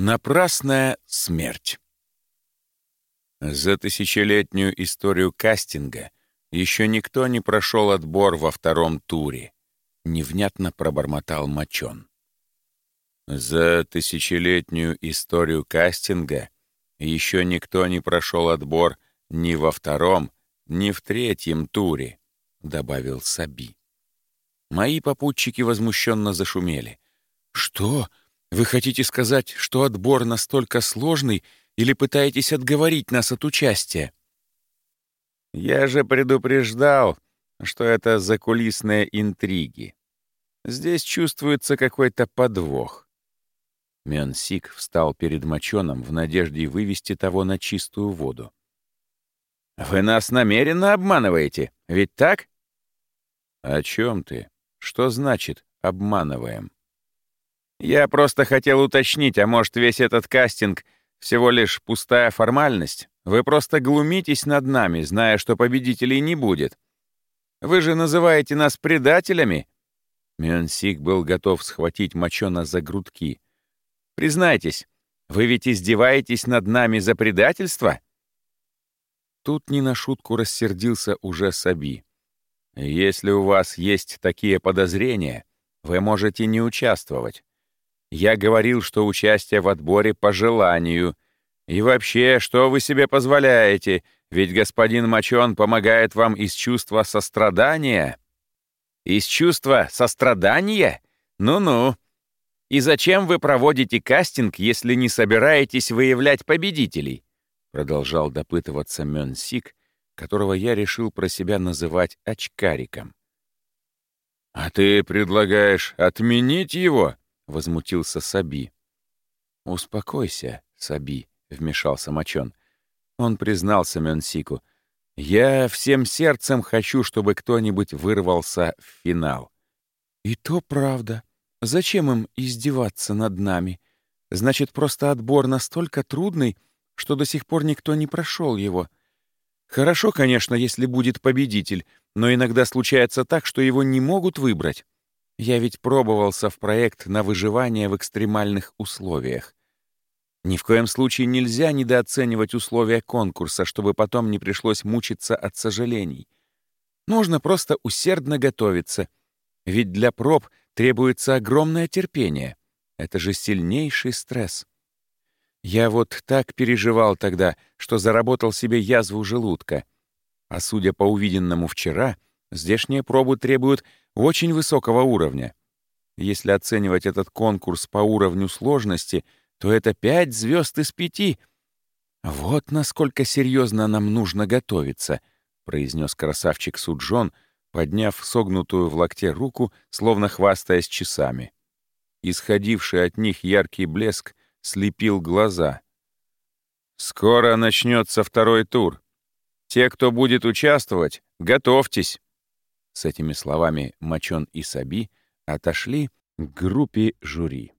Напрасная смерть. За тысячелетнюю историю кастинга еще никто не прошел отбор во втором туре. Невнятно пробормотал Мочон. За тысячелетнюю историю кастинга еще никто не прошел отбор ни во втором, ни в третьем туре, добавил Саби. Мои попутчики возмущенно зашумели. Что? Вы хотите сказать, что отбор настолько сложный или пытаетесь отговорить нас от участия? Я же предупреждал, что это закулисные интриги. Здесь чувствуется какой-то подвох. Мёнсик встал перед мочоном в надежде вывести того на чистую воду. «Вы нас намеренно обманываете, ведь так?» «О чем ты? Что значит «обманываем»?» Я просто хотел уточнить, а может, весь этот кастинг — всего лишь пустая формальность? Вы просто глумитесь над нами, зная, что победителей не будет. Вы же называете нас предателями?» Мюнсик был готов схватить Мочона за грудки. «Признайтесь, вы ведь издеваетесь над нами за предательство?» Тут не на шутку рассердился уже Саби. «Если у вас есть такие подозрения, вы можете не участвовать. Я говорил, что участие в отборе по желанию. И вообще, что вы себе позволяете? Ведь господин Мочон помогает вам из чувства сострадания. Из чувства сострадания? Ну-ну. И зачем вы проводите кастинг, если не собираетесь выявлять победителей? Продолжал допытываться Мёнсик, которого я решил про себя называть очкариком. «А ты предлагаешь отменить его?» Возмутился Саби. «Успокойся, Саби», — вмешался Мочон. Он признался Мёнсику. «Я всем сердцем хочу, чтобы кто-нибудь вырвался в финал». «И то правда. Зачем им издеваться над нами? Значит, просто отбор настолько трудный, что до сих пор никто не прошел его. Хорошо, конечно, если будет победитель, но иногда случается так, что его не могут выбрать. Я ведь пробовался в проект на выживание в экстремальных условиях. Ни в коем случае нельзя недооценивать условия конкурса, чтобы потом не пришлось мучиться от сожалений. Нужно просто усердно готовиться. Ведь для проб требуется огромное терпение. Это же сильнейший стресс. Я вот так переживал тогда, что заработал себе язву желудка. А судя по увиденному вчера, здешние пробы требуют очень высокого уровня. Если оценивать этот конкурс по уровню сложности, то это пять звезд из пяти. Вот насколько серьезно нам нужно готовиться, произнес красавчик Суджон, подняв согнутую в локте руку, словно хвастаясь часами. Исходивший от них яркий блеск слепил глаза. «Скоро начнется второй тур. Те, кто будет участвовать, готовьтесь!» С этими словами Мачон и Саби отошли к группе жюри.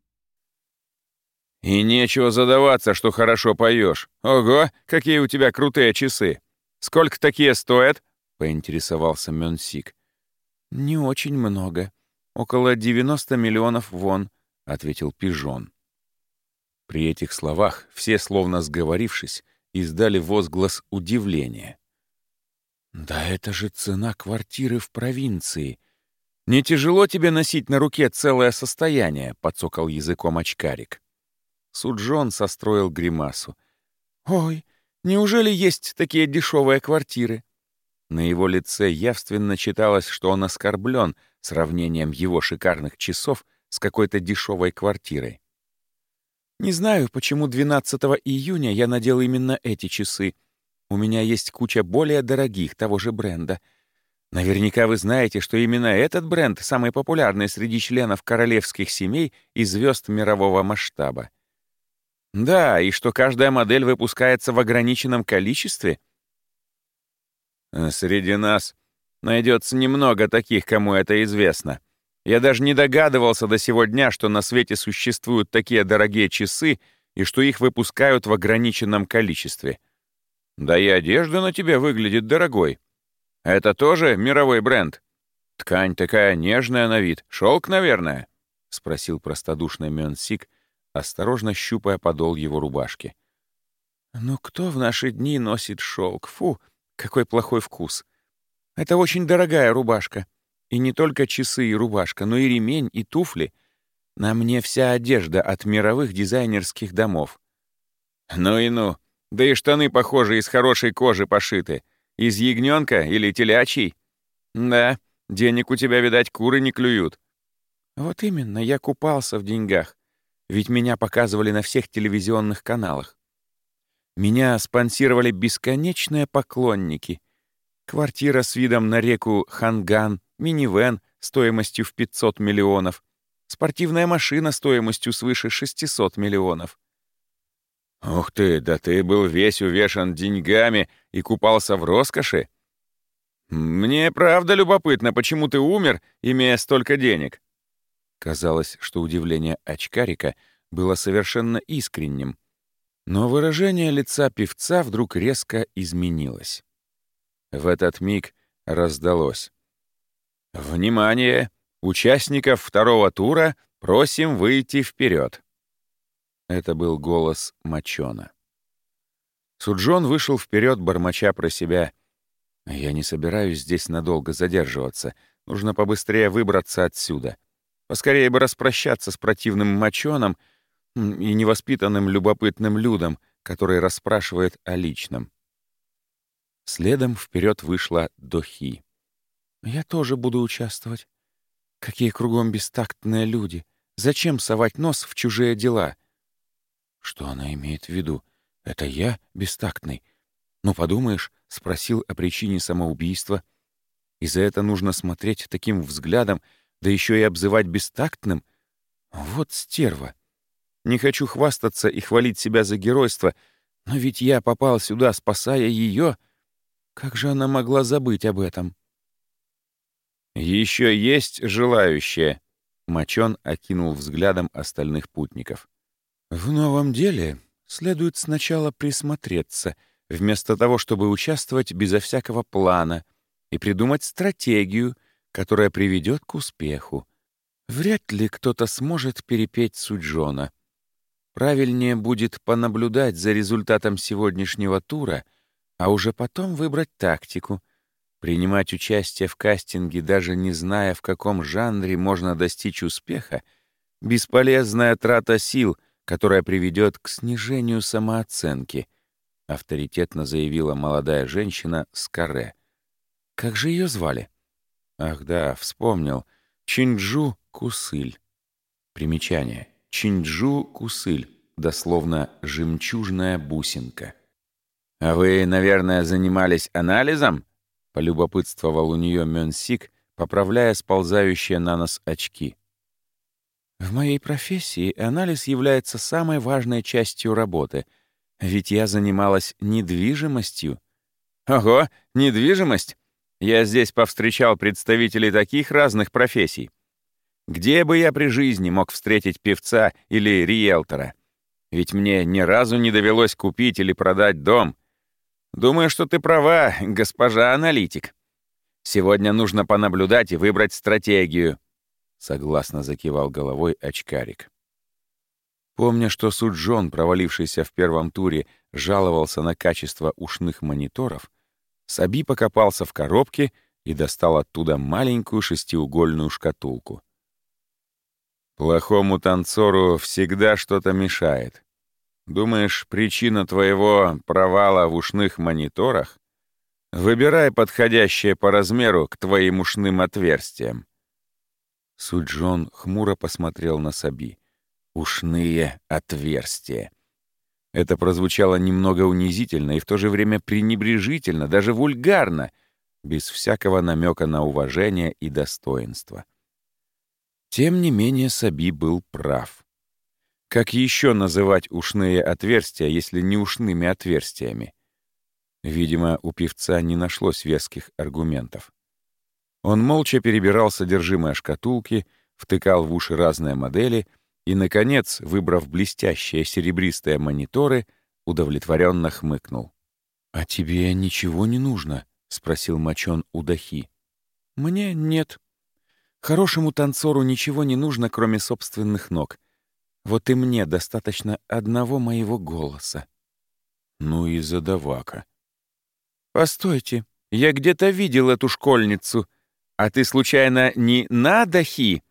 «И нечего задаваться, что хорошо поешь. Ого, какие у тебя крутые часы! Сколько такие стоят?» — поинтересовался Мёнсик. «Не очень много. Около 90 миллионов вон», — ответил Пижон. При этих словах все, словно сговорившись, издали возглас удивления. «Да это же цена квартиры в провинции. Не тяжело тебе носить на руке целое состояние?» — подсокал языком очкарик. Суджон состроил гримасу. «Ой, неужели есть такие дешевые квартиры?» На его лице явственно читалось, что он оскорблен сравнением его шикарных часов с какой-то дешевой квартирой. «Не знаю, почему 12 июня я надел именно эти часы», у меня есть куча более дорогих того же бренда. Наверняка вы знаете, что именно этот бренд самый популярный среди членов королевских семей и звезд мирового масштаба. Да, и что каждая модель выпускается в ограниченном количестве. Среди нас найдется немного таких, кому это известно. Я даже не догадывался до сего дня, что на свете существуют такие дорогие часы и что их выпускают в ограниченном количестве — да и одежда на тебе выглядит дорогой. Это тоже мировой бренд? Ткань такая нежная на вид. Шелк, наверное?» — спросил простодушный Мёнсик, осторожно щупая подол его рубашки. «Ну кто в наши дни носит шелк? Фу, какой плохой вкус! Это очень дорогая рубашка. И не только часы и рубашка, но и ремень, и туфли. На мне вся одежда от мировых дизайнерских домов. Ну и ну. Да и штаны, похоже, из хорошей кожи пошиты. Из ягненка или телячьей? Да, денег у тебя, видать, куры не клюют. Вот именно, я купался в деньгах. Ведь меня показывали на всех телевизионных каналах. Меня спонсировали бесконечные поклонники. Квартира с видом на реку Ханган, минивэн стоимостью в 500 миллионов, спортивная машина стоимостью свыше 600 миллионов. «Ух ты, да ты был весь увешан деньгами и купался в роскоши? Мне правда любопытно, почему ты умер, имея столько денег?» Казалось, что удивление очкарика было совершенно искренним. Но выражение лица певца вдруг резко изменилось. В этот миг раздалось. «Внимание! Участников второго тура просим выйти вперед!» Это был голос Мачона. Суджон вышел вперед, бормоча про себя. «Я не собираюсь здесь надолго задерживаться. Нужно побыстрее выбраться отсюда. Поскорее бы распрощаться с противным Мачоном и невоспитанным любопытным людом, который расспрашивает о личном». Следом вперед вышла Дохи. Я тоже буду участвовать. Какие кругом бестактные люди. Зачем совать нос в чужие дела? Что она имеет в виду? Это я бестактный? Ну, подумаешь, спросил о причине самоубийства. И за это нужно смотреть таким взглядом, да еще и обзывать бестактным? Вот стерва. Не хочу хвастаться и хвалить себя за геройство, но ведь я попал сюда, спасая ее. Как же она могла забыть об этом? «Еще есть желающие?» Мочон окинул взглядом остальных путников. «В новом деле следует сначала присмотреться, вместо того, чтобы участвовать безо всякого плана, и придумать стратегию, которая приведет к успеху. Вряд ли кто-то сможет перепеть Суджона. Правильнее будет понаблюдать за результатом сегодняшнего тура, а уже потом выбрать тактику — Принимать участие в кастинге, даже не зная, в каком жанре можно достичь успеха, бесполезная трата сил, которая приведет к снижению самооценки, авторитетно заявила молодая женщина с каре. Как же ее звали? Ах да, вспомнил. Чинджу Кусыль. Примечание. Чинджу Кусыль, дословно «жемчужная бусинка». «А вы, наверное, занимались анализом?» — полюбопытствовал у нее Мёнсик, поправляя сползающие на нос очки. «В моей профессии анализ является самой важной частью работы, ведь я занималась недвижимостью». «Ого, недвижимость! Я здесь повстречал представителей таких разных профессий. Где бы я при жизни мог встретить певца или риэлтора? Ведь мне ни разу не довелось купить или продать дом, Думаю, что ты права, госпожа аналитик. Сегодня нужно понаблюдать и выбрать стратегию. Согласно закивал головой очкарик. Помня, что Суджон, провалившийся в первом туре, жаловался на качество ушных мониторов, Саби покопался в коробке и достал оттуда маленькую шестиугольную шкатулку. Плохому танцору всегда что-то мешает. Думаешь, причина твоего провала в ушных мониторах? Выбирай подходящее по размеру к твоим ушным отверстиям. Суджон хмуро посмотрел на Саби. Ушные отверстия. Это прозвучало немного унизительно и в то же время пренебрежительно, даже вульгарно, без всякого намека на уважение и достоинство. Тем не менее Саби был прав. Как еще называть ушные отверстия, если не ушными отверстиями? Видимо, у певца не нашлось веских аргументов. Он молча перебирал содержимое шкатулки, втыкал в уши разные модели и, наконец, выбрав блестящие серебристые мониторы, удовлетворенно хмыкнул. «А тебе ничего не нужно?» — спросил Мачон у Дахи. «Мне нет. Хорошему танцору ничего не нужно, кроме собственных ног — Вот и мне достаточно одного моего голоса. Ну и задавака. Постойте, я где-то видел эту школьницу. А ты, случайно, не Надахи?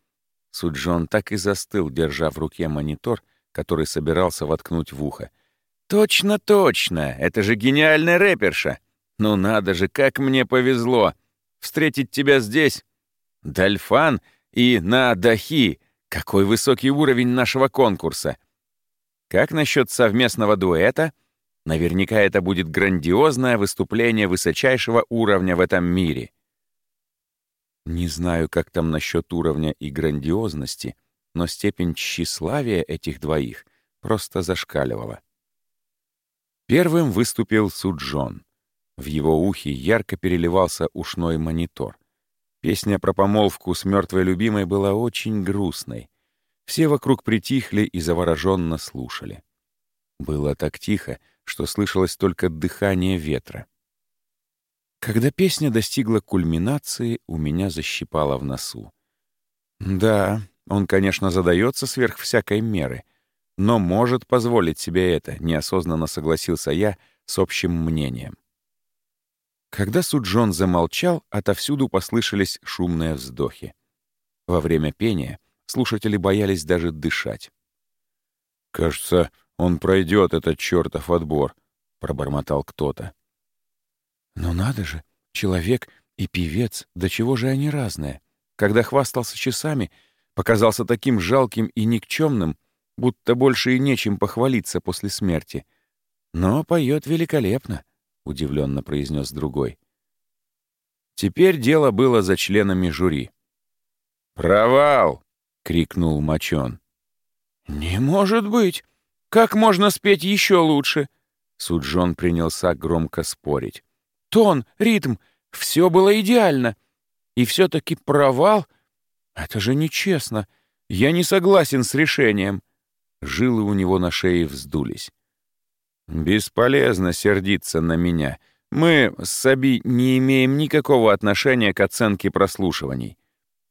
Суджон так и застыл, держа в руке монитор, который собирался воткнуть в ухо. «Точно, точно! Это же гениальная рэперша! Ну надо же, как мне повезло! Встретить тебя здесь! Дальфан и Надахи! Какой высокий уровень нашего конкурса! Как насчет совместного дуэта? Наверняка это будет грандиозное выступление высочайшего уровня в этом мире. Не знаю, как там насчет уровня и грандиозности, но степень тщеславия этих двоих просто зашкаливала. Первым выступил Суджон. В его ухе ярко переливался ушной монитор. Песня про помолвку с мертвой любимой была очень грустной. Все вокруг притихли и завороженно слушали. Было так тихо, что слышалось только дыхание ветра. Когда песня достигла кульминации, у меня защипало в носу. Да, он, конечно, задается сверх всякой меры, но может позволить себе это, неосознанно согласился я с общим мнением. Когда Суджон замолчал, отовсюду послышались шумные вздохи. Во время пения слушатели боялись даже дышать. «Кажется, он пройдет этот чертов отбор», — пробормотал кто-то. «Но надо же, человек и певец, до чего же они разные? Когда хвастался часами, показался таким жалким и никчемным, будто больше и нечем похвалиться после смерти. Но поет великолепно», — удивленно произнес другой. Теперь дело было за членами жюри. «Провал!» — крикнул Мочон. «Не может быть! Как можно спеть еще лучше?» Суджон принялся громко спорить. «Тон, ритм — все было идеально. И все-таки провал? Это же нечестно. Я не согласен с решением». Жилы у него на шее вздулись. «Бесполезно сердиться на меня. Мы с Саби не имеем никакого отношения к оценке прослушиваний.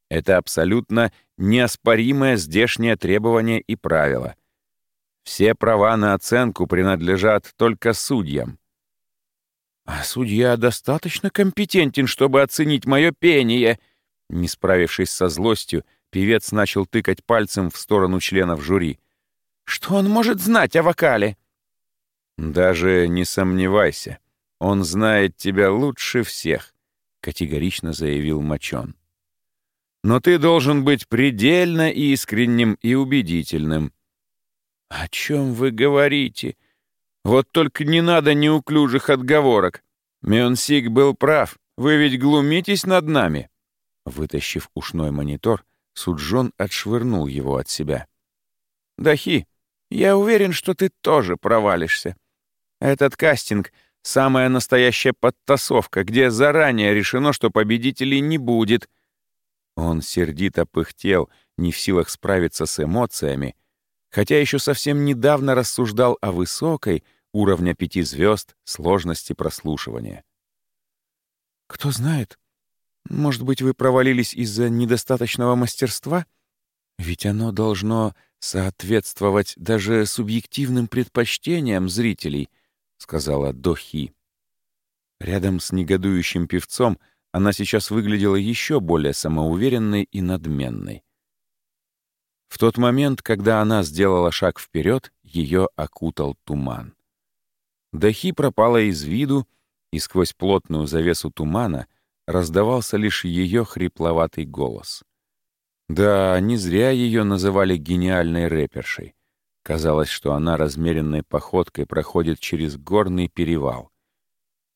Это абсолютно неоспоримое здешнее требование и правило — все права на оценку принадлежат только судьям. А судья достаточно компетентен, чтобы оценить мое пение. Не справившись со злостью, певец начал тыкать пальцем в сторону членов жюри. Что он может знать о вокале? Даже не сомневайся. Он знает тебя лучше всех, категорично заявил Мочон. Но ты должен быть предельно искренним и убедительным. «О чем вы говорите? Вот только не надо неуклюжих отговорок. Мёнсик был прав. Вы ведь глумитесь над нами». Вытащив ушной монитор, Суджон отшвырнул его от себя. «Дахи, я уверен, что ты тоже провалишься. Этот кастинг — самая настоящая подтасовка, где заранее решено, что победителей не будет». Он сердито пыхтел, не в силах справиться с эмоциями, хотя еще совсем недавно рассуждал о высокой, уровня пяти звезд, сложности прослушивания. «Кто знает, может быть, вы провалились из-за недостаточного мастерства? Ведь оно должно соответствовать даже субъективным предпочтениям зрителей», — сказала Дохи. Рядом с негодующим певцом она сейчас выглядела еще более самоуверенной и надменной. В тот момент, когда она сделала шаг вперед, ее окутал туман. Дахи пропала из виду, и сквозь плотную завесу тумана раздавался лишь ее хрипловатый голос. Да, не зря ее называли гениальной рэпершей. Казалось, что она размеренной походкой проходит через горный перевал.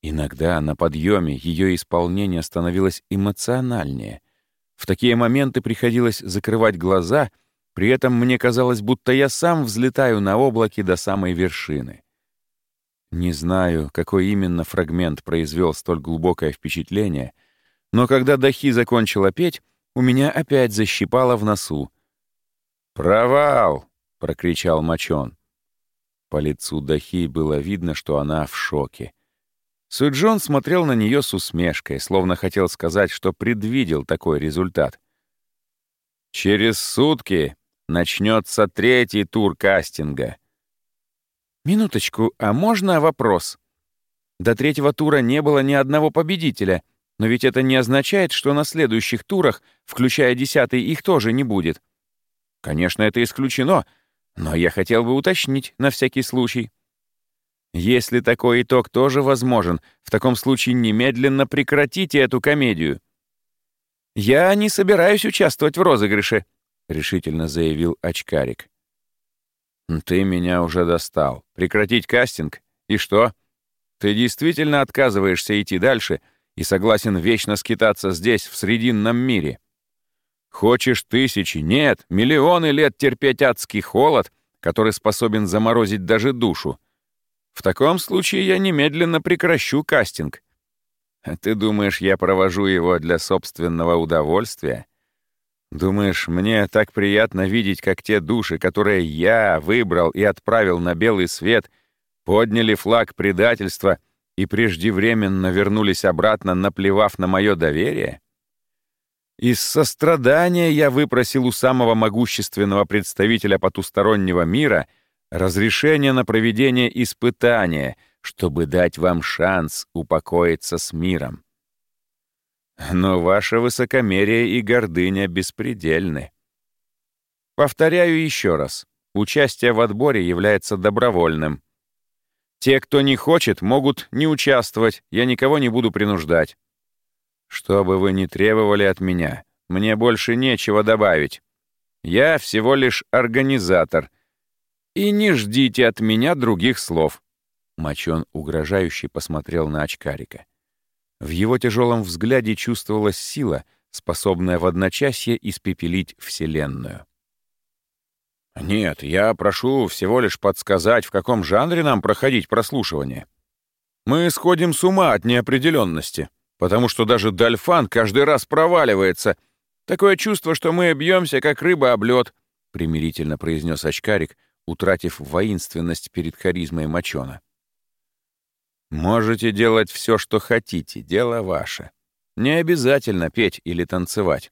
Иногда на подъеме ее исполнение становилось эмоциональнее. В такие моменты приходилось закрывать глаза — при этом мне казалось, будто я сам взлетаю на облаке до самой вершины. Не знаю, какой именно фрагмент произвел столь глубокое впечатление, но когда Дахи закончила петь, у меня опять защипало в носу. «Провал!» — прокричал Мочон. По лицу Дахи было видно, что она в шоке. Суджон смотрел на нее с усмешкой, словно хотел сказать, что предвидел такой результат. «Через сутки начнется третий тур кастинга. Минуточку, а можно вопрос? До третьего тура не было ни одного победителя, но ведь это не означает, что на следующих турах, включая десятый, их тоже не будет. Конечно, это исключено, но я хотел бы уточнить на всякий случай. Если такой итог тоже возможен, в таком случае немедленно прекратите эту комедию. «Я не собираюсь участвовать в розыгрыше», — решительно заявил очкарик. «Ты меня уже достал. Прекратить кастинг? И что? Ты действительно отказываешься идти дальше и согласен вечно скитаться здесь, в Срединном мире? Хочешь тысячи, нет, миллионы лет терпеть адский холод, который способен заморозить даже душу, в таком случае я немедленно прекращу кастинг. Ты думаешь, я провожу его для собственного удовольствия? Думаешь, мне так приятно видеть, как те души, которые я выбрал и отправил на белый свет, подняли флаг предательства и преждевременно вернулись обратно, наплевав на мое доверие? Из сострадания я выпросил у самого могущественного представителя потустороннего мира — разрешение на проведение испытания, чтобы дать вам шанс упокоиться с миром. Но ваше высокомерие и гордыня беспредельны. Повторяю еще раз, участие в отборе является добровольным. Те, кто не хочет, могут не участвовать, я никого не буду принуждать. Что бы вы ни требовали от меня, мне больше нечего добавить. Я всего лишь организатор — и не ждите от меня других слов. Мочон угрожающе посмотрел на очкарика. В его тяжелом взгляде чувствовалась сила, способная в одночасье испепелить Вселенную. «Нет, я прошу всего лишь подсказать, в каком жанре нам проходить прослушивание. Мы сходим с ума от неопределенности, потому что даже Дальфан каждый раз проваливается. Такое чувство, что мы бьемся, как рыба об лед», — примирительно произнес очкарик, утратив воинственность перед харизмой Мочона. «Можете делать все, что хотите, дело ваше. Не обязательно петь или танцевать.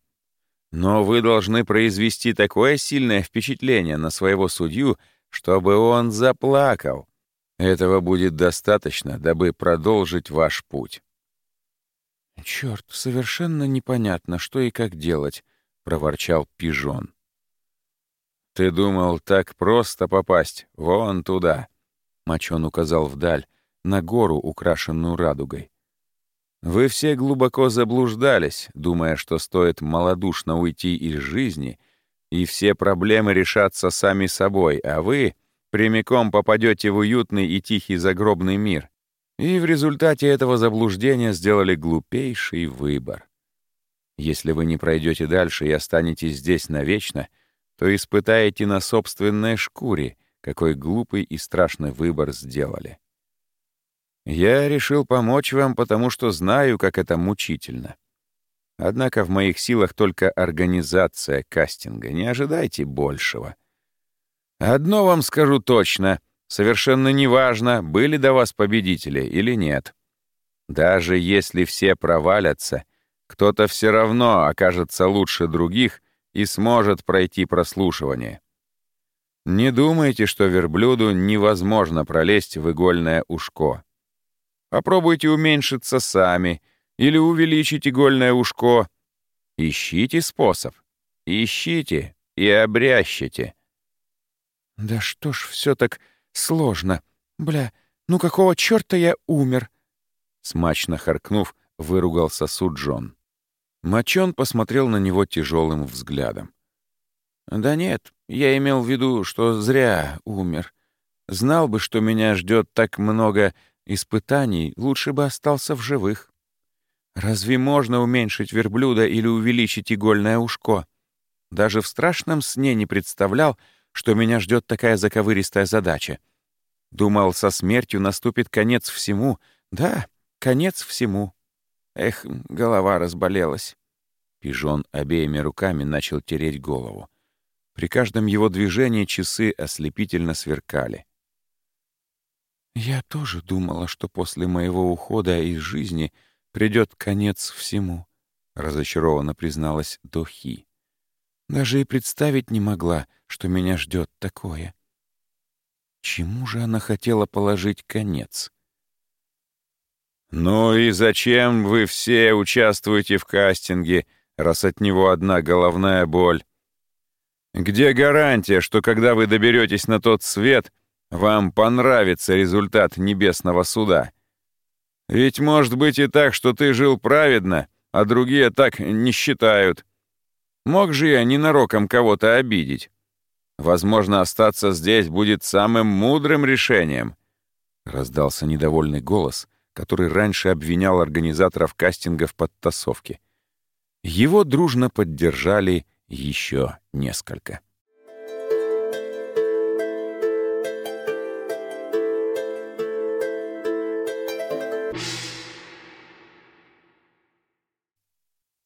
Но вы должны произвести такое сильное впечатление на своего судью, чтобы он заплакал. Этого будет достаточно, дабы продолжить ваш путь». «Черт, совершенно непонятно, что и как делать», — проворчал Пижон. «Ты думал, так просто попасть? Вон туда!» Мачон указал вдаль, на гору, украшенную радугой. «Вы все глубоко заблуждались, думая, что стоит малодушно уйти из жизни, и все проблемы решатся сами собой, а вы прямиком попадете в уютный и тихий загробный мир. И в результате этого заблуждения сделали глупейший выбор. Если вы не пройдете дальше и останетесь здесь навечно — то испытаете на собственной шкуре, какой глупый и страшный выбор сделали. Я решил помочь вам, потому что знаю, как это мучительно. Однако в моих силах только организация кастинга. Не ожидайте большего. Одно вам скажу точно. Совершенно неважно, были до вас победители или нет. Даже если все провалятся, кто-то все равно окажется лучше других — и сможет пройти прослушивание. Не думайте, что верблюду невозможно пролезть в игольное ушко. Попробуйте уменьшиться сами или увеличить игольное ушко. Ищите способ. Ищите и обрящите. Да что ж все так сложно. Бля, ну какого черта я умер? Смачно харкнув, выругался Суджон. Мочон посмотрел на него тяжелым взглядом. «Да нет, я имел в виду, что зря умер. Знал бы, что меня ждет так много испытаний, лучше бы остался в живых. Разве можно уменьшить верблюда или увеличить игольное ушко? Даже в страшном сне не представлял, что меня ждет такая заковыристая задача. Думал, со смертью наступит конец всему. Да, конец всему. Эх, голова разболелась. Пижон обеими руками начал тереть голову. При каждом его движении часы ослепительно сверкали. «Я тоже думала, что после моего ухода из жизни придет конец всему», — разочарованно призналась Дохи. Даже и представить не могла, что меня ждет такое. Чему же она хотела положить конец? «Ну и зачем вы все участвуете в кастинге, раз от него одна головная боль? Где гарантия, что когда вы доберетесь на тот свет, вам понравится результат небесного суда? Ведь может быть и так, что ты жил праведно, а другие так не считают. Мог же я ненароком кого-то обидеть? Возможно, остаться здесь будет самым мудрым решением. Раздался недовольный голос, который раньше обвинял организаторов кастинга в подтасовке. Его дружно поддержали еще несколько.